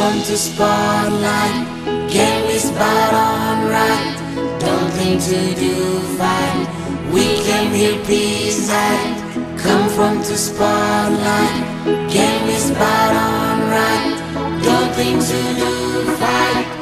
from the spotlight. Game is about on right. Don't think to do fight. We came here peace side. Come from the spotlight. Game is about on right. Don't think to do fight.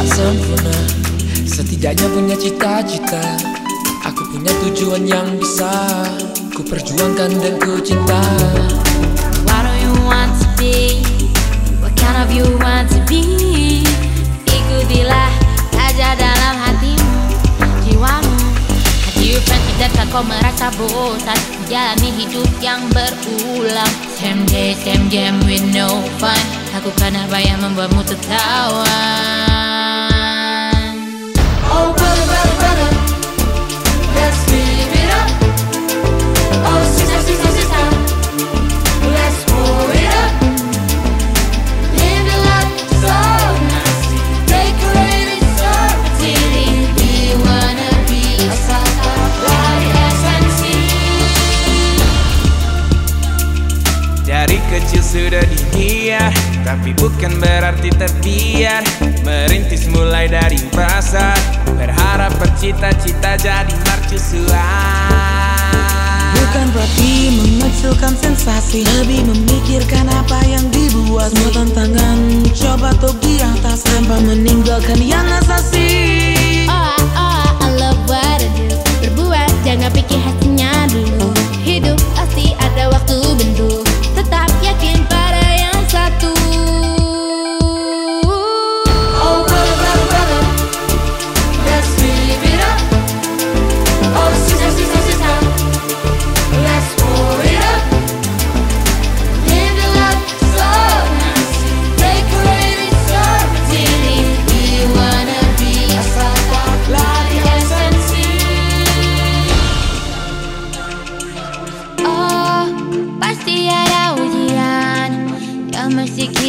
Tak sempurna. Setidaknya punya cita-cita. Aku punya tujuan yang bisa Ku perjuangkan dan ku cinta. What do you want to be? What kind of you want to be? Ikutilah saja dalam hatimu, jiwamu. Hati friend tidakkah kau merasa bosan? Menjalani hidup yang berulang. Same day, same game with no fun. Lakukan apa yang membuatmu tertawa sudah dihiar Tapi bukan berarti terbiar. Merintis mulai dari pasar Berharap bercita-cita jadi mercusuar Bukan berarti mengecilkan sensasi Lebih memikirkan apa yang dibuat. Semua tantangan coba untuk di atas Tanpa meninggalkan yang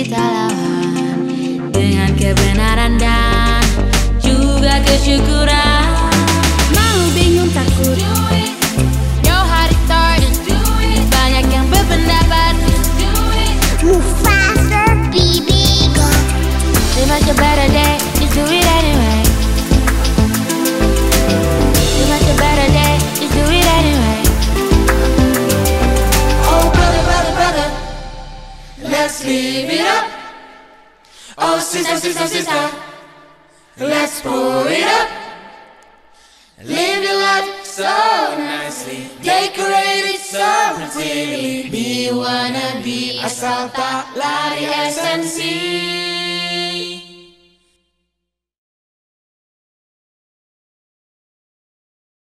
kita lawan dengan kebenaran dan juga kesyukuran. Oh, sister, sister, sister. Let's pour it up. Live your life so nicely. Decorate it so pretty. Be wanna be a Santa like SNC.